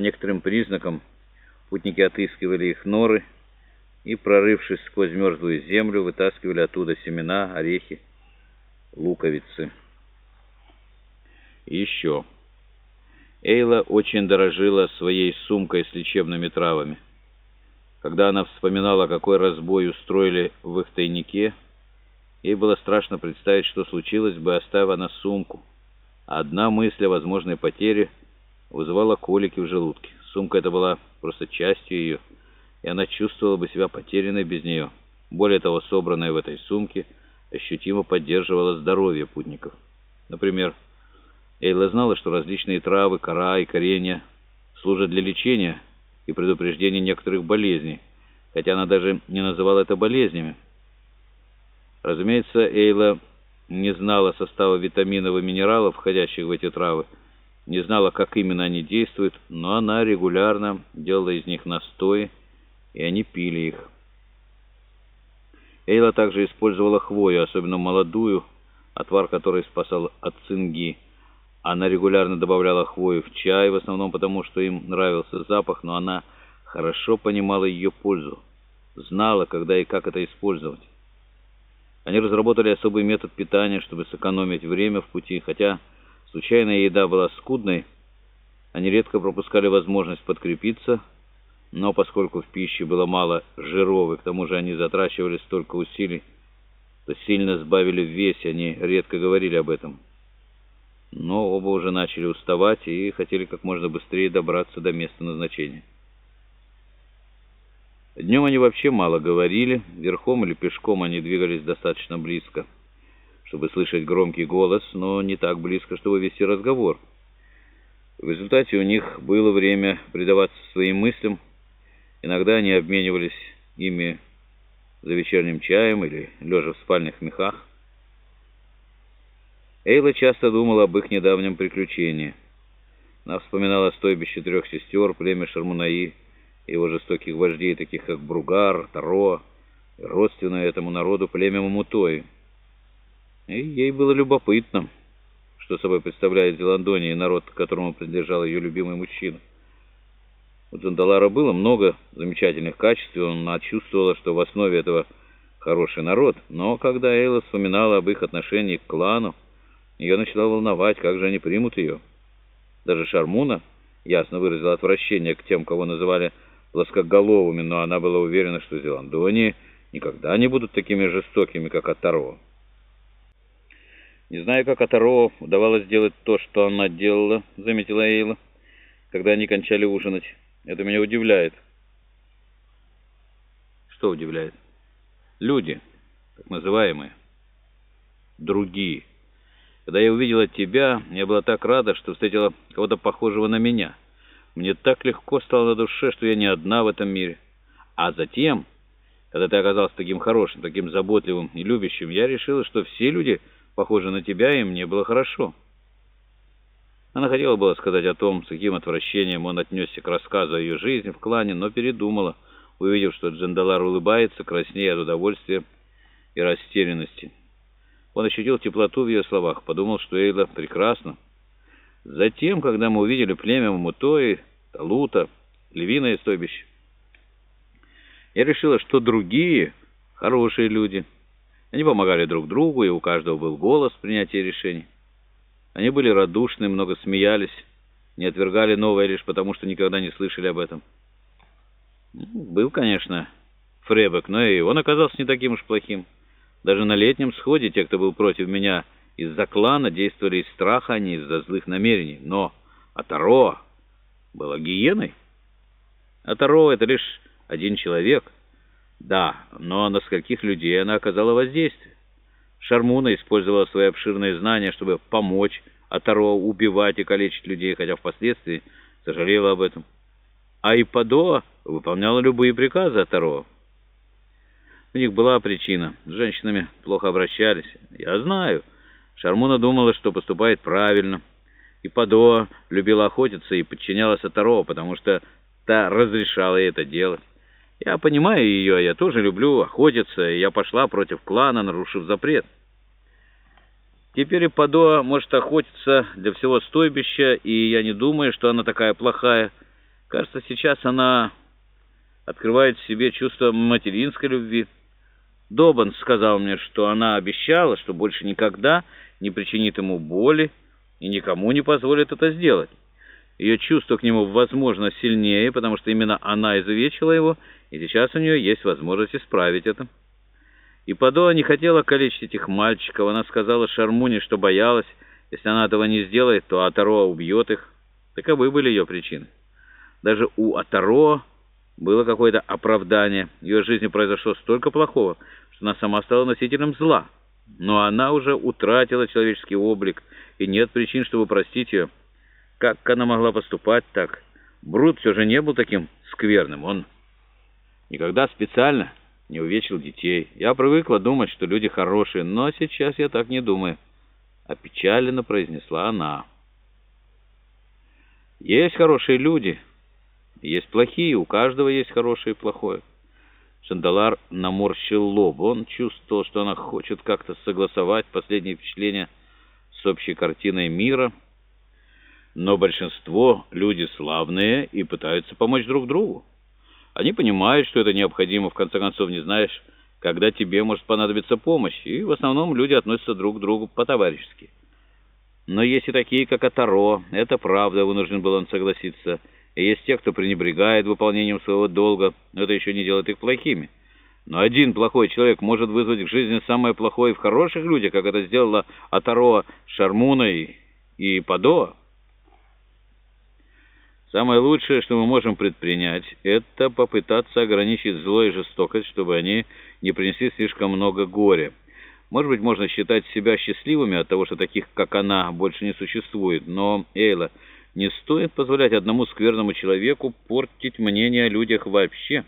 некоторым признакам путники отыскивали их норы и, прорывшись сквозь мерзлую землю, вытаскивали оттуда семена, орехи, луковицы. И еще. Эйла очень дорожила своей сумкой с лечебными травами. Когда она вспоминала, какой разбой устроили в их тайнике, ей было страшно представить, что случилось бы, оставив она сумку. Одна мысль о возможной потере вызывала колики в желудке. Сумка эта была просто частью ее, и она чувствовала бы себя потерянной без нее. Более того, собранная в этой сумке ощутимо поддерживала здоровье путников. Например, Эйла знала, что различные травы, кора и коренья служат для лечения и предупреждения некоторых болезней, хотя она даже не называла это болезнями. Разумеется, Эйла не знала состава витаминов и минералов, входящих в эти травы, не знала, как именно они действуют, но она регулярно делала из них настои, и они пили их. Эйла также использовала хвою, особенно молодую, отвар которой спасал от цинги. Она регулярно добавляла хвою в чай, в основном потому, что им нравился запах, но она хорошо понимала ее пользу, знала, когда и как это использовать. Они разработали особый метод питания, чтобы сэкономить время в пути, хотя случайная еда была скудной, они редко пропускали возможность подкрепиться, но поскольку в пище было мало жиров, к тому же они затрачивали столько усилий, то сильно сбавили в весе, они редко говорили об этом. Но оба уже начали уставать и хотели как можно быстрее добраться до места назначения. Днем они вообще мало говорили, верхом или пешком они двигались достаточно близко, чтобы слышать громкий голос, но не так близко, чтобы вести разговор. В результате у них было время предаваться своим мыслям, иногда они обменивались ими за вечерним чаем или лежа в спальных мехах. Эйла часто думала об их недавнем приключении. Она вспоминала стойбище трех сестер, племя Шармунаи, его жестоких вождей, таких как Бругар, Таро, родственное этому народу племя Мамутои. И ей было любопытно, что собой представляет Зеландония, народ, которому принадлежал ее любимый мужчина. У Джандалара было много замечательных качеств, и она чувствовала, что в основе этого хороший народ. Но когда Эйла вспоминала об их отношении к клану, ее начала волновать, как же они примут ее. Даже Шармуна ясно выразила отвращение к тем, кого называли плоскоголовыми, но она была уверена, что Зеландонии никогда не будут такими жестокими, как Атаро. «Не знаю, как Атаро удавалось сделать то, что она делала», — заметила Эйла, когда они кончали ужинать. «Это меня удивляет». «Что удивляет?» «Люди, так называемые, другие. Когда я увидела тебя, я была так рада, что встретила кого-то похожего на меня». Мне так легко стало на душе, что я не одна в этом мире. А затем, когда ты оказался таким хорошим, таким заботливым и любящим, я решила, что все люди похожи на тебя, и мне было хорошо. Она хотела было сказать о том, с каким отвращением он отнесся к рассказу о ее жизни в клане, но передумала, увидев, что Джандалар улыбается, краснея от удовольствия и растерянности. Он ощутил теплоту в ее словах, подумал, что Эйла прекрасна. Затем, когда мы увидели племя Мутои, Талута, Львиное стойбище, я решила, что другие хорошие люди. Они помогали друг другу, и у каждого был голос в принятии решений. Они были радушны, много смеялись, не отвергали новое лишь потому, что никогда не слышали об этом. Ну, был, конечно, Фребек, но и он оказался не таким уж плохим. Даже на летнем сходе те, кто был против меня, из-за клана действовали из страха, а не из-за злых намерений. Но Атаро была гиеной. Атаро — это лишь один человек. Да, но на скольких людей она оказала воздействие. Шармуна использовала свои обширные знания, чтобы помочь Атаро убивать и калечить людей, хотя впоследствии сожалела об этом. А Ипадо выполняла любые приказы Атаро. У них была причина. С женщинами плохо обращались. Я знаю. Шармуна думала, что поступает правильно. И Падоа любила охотиться и подчинялась Атаро, потому что та разрешала ей это делать. Я понимаю ее, я тоже люблю охотиться, и я пошла против клана, нарушив запрет. Теперь Падоа может охотиться для всего стойбища, и я не думаю, что она такая плохая. Кажется, сейчас она открывает в себе чувство материнской любви. Добан сказал мне, что она обещала, что больше никогда не причинит ему боли и никому не позволит это сделать. Ее чувство к нему, возможно, сильнее, потому что именно она изувечила его, и сейчас у нее есть возможность исправить это. И Падоа не хотела калечить этих мальчиков. Она сказала Шармуне, что боялась, если она этого не сделает, то Атароа убьет их. Таковы были ее причины. Даже у Атароа было какое-то оправдание. В ее жизни произошло столько плохого, что она сама стала носителем зла. Но она уже утратила человеческий облик, и нет причин, чтобы простить ее. Как она могла поступать так? Брут все же не был таким скверным. Он никогда специально не увечил детей. Я привыкла думать, что люди хорошие, но сейчас я так не думаю. Опечаленно произнесла она. Есть хорошие люди, есть плохие, у каждого есть хорошее и плохое. Шандалар наморщил лоб. Он чувствовал, что она хочет как-то согласовать последние впечатления с общей картиной мира, но большинство люди славные и пытаются помочь друг другу. Они понимают, что это необходимо, в конце концов, не знаешь, когда тебе может понадобиться помощь, и в основном люди относятся друг к другу по-товарищески. Но есть и такие, как Атаро, это правда, вынужден был он согласиться, и есть те, кто пренебрегает выполнением своего долга, но это еще не делает их плохими. Но один плохой человек может вызвать в жизни самое плохое в хороших людях, как это сделала Атаро Шармуной и Падоа. Самое лучшее, что мы можем предпринять, это попытаться ограничить зло и жестокость, чтобы они не принесли слишком много горя. Может быть, можно считать себя счастливыми от того, что таких, как она, больше не существует. Но, Эйла, не стоит позволять одному скверному человеку портить мнение о людях вообще.